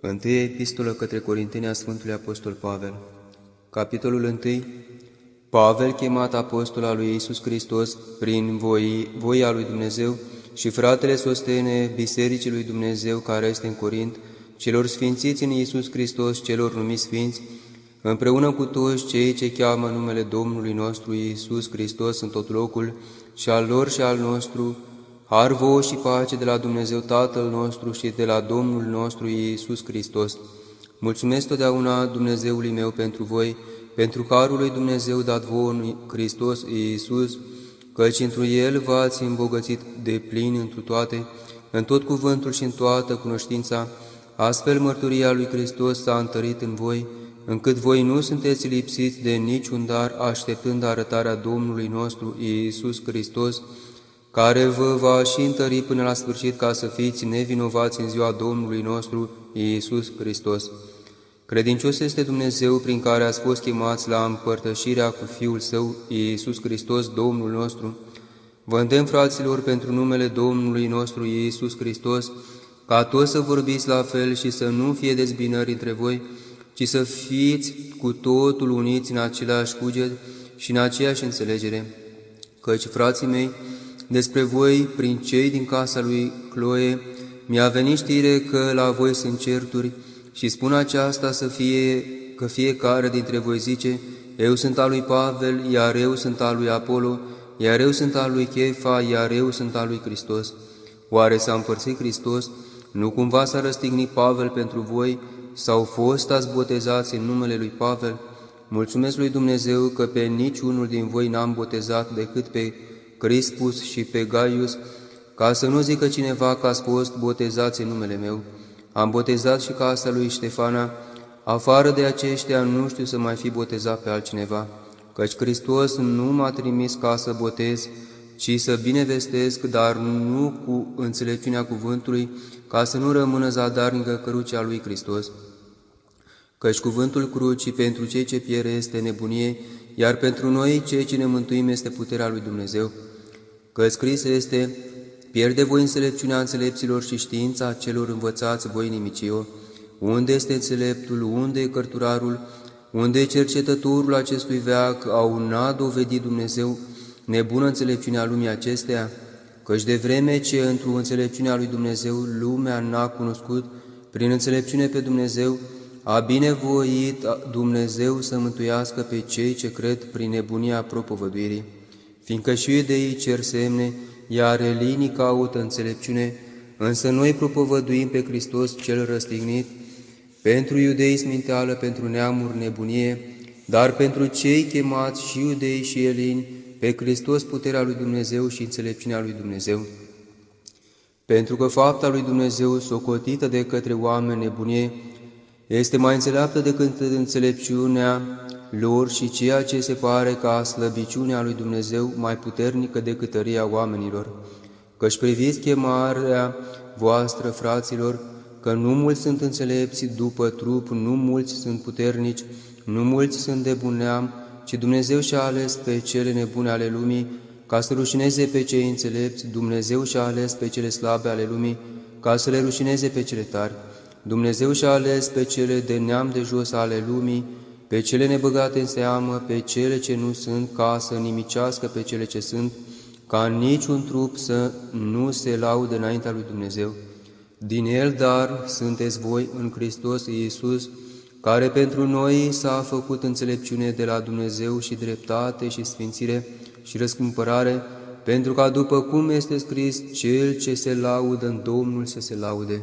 Întâia epistolă către Corinteni a Sfântului Apostol Pavel. Capitolul 1 Pavel, chemat apostol al lui Iisus Hristos prin voi, voia lui Dumnezeu și fratele sostene Bisericii lui Dumnezeu care este în Corint, celor sfințiți în Iisus Hristos, celor numiți sfinți, împreună cu toți cei ce cheamă numele Domnului nostru Iisus Hristos în tot locul, și al lor și al nostru, Har vouă și pace de la Dumnezeu Tatăl nostru și de la Domnul nostru Iisus Hristos. Mulțumesc totdeauna Dumnezeului meu pentru voi, pentru carul lui Dumnezeu dat vouă în Hristos Iisus, căci întru El v-ați îmbogățit de plin întru toate, în tot cuvântul și în toată cunoștința, astfel mărturia lui Hristos s-a întărit în voi, încât voi nu sunteți lipsiți de niciun dar, așteptând arătarea Domnului nostru Iisus Hristos, care vă va și întări până la sfârșit ca să fiți nevinovați în ziua Domnului nostru Iisus Hristos. Credincios este Dumnezeu prin care ați fost chemați la împărtășirea cu Fiul Său, Iisus Hristos, Domnul nostru. Vă îndemn, fraților, pentru numele Domnului nostru Iisus Hristos, ca toți să vorbiți la fel și să nu fie dezbinări între voi, ci să fiți cu totul uniți în același cuget și în aceeași înțelegere. Căci, frații mei, despre voi, prin cei din casa lui Chloe, mi-a venit știre că la voi sunt certuri și spun aceasta să fie că fiecare dintre voi zice, eu sunt al lui Pavel, iar eu sunt al lui Apollo, iar eu sunt al lui Chefa, iar eu sunt al lui Hristos. Oare s-a împărțit Hristos? Nu cumva s-a răstignit Pavel pentru voi sau fost ați botezați în numele lui Pavel? Mulțumesc lui Dumnezeu că pe niciunul din voi n-am botezat decât pe Crispus și pe Gaius, ca să nu zică cineva că ați fost botezați în numele meu. Am botezat și casa lui Ștefana, afară de aceștia nu știu să mai fi botezat pe altcineva, căci Hristos nu m-a trimis ca să botez, ci să binevestesc, dar nu cu înțelepciunea cuvântului, ca să nu rămână zadarnică crucea lui Hristos. Căci cuvântul crucii pentru cei ce piere este nebunie, iar pentru noi cei ce ne mântuim este puterea lui Dumnezeu că scris este, pierde voi înțelepciunea înțelepților și știința celor învățați voi nimicio, unde este înțeleptul, unde e cărturarul, unde e cercetătorul acestui veac, au n-a dovedit Dumnezeu nebună înțelepciunea lumii acesteia, căci de vreme ce într-o înțelepciunea lui Dumnezeu lumea n-a cunoscut prin înțelepciune pe Dumnezeu, a binevoit Dumnezeu să mântuiască pe cei ce cred prin nebunia propovăduirii fiindcă și iudeii cer semne, iar elinii caută înțelepciune, însă noi propovăduim pe Hristos cel răstignit, pentru iudei sminteală, pentru neamuri nebunie, dar pentru cei chemați și iudei și elini, pe Hristos puterea lui Dumnezeu și înțelepciunea lui Dumnezeu. Pentru că fapta lui Dumnezeu, socotită de către oameni nebunie, este mai înțeleaptă decât înțelepciunea lor și ceea ce se pare ca slăbiciunea lui Dumnezeu mai puternică decât tăria oamenilor. Căci priviți chemarea voastră, fraților, că nu mulți sunt înțelepți după trup, nu mulți sunt puternici, nu mulți sunt de bun neam, ci Dumnezeu și-a ales pe cele nebune ale lumii, ca să rușineze pe cei înțelepți, Dumnezeu și-a ales pe cele slabe ale lumii, ca să le rușineze pe cele tari. Dumnezeu și-a ales pe cele de neam de jos ale lumii, pe cele nebăgate în seamă, pe cele ce nu sunt, ca să nimicească pe cele ce sunt, ca niciun trup să nu se laude înaintea lui Dumnezeu. Din el, dar, sunteți voi în Hristos Iisus, care pentru noi s-a făcut înțelepciune de la Dumnezeu și dreptate și sfințire și răscumpărare, pentru ca după cum este scris, cel ce se laudă în Domnul să se laude.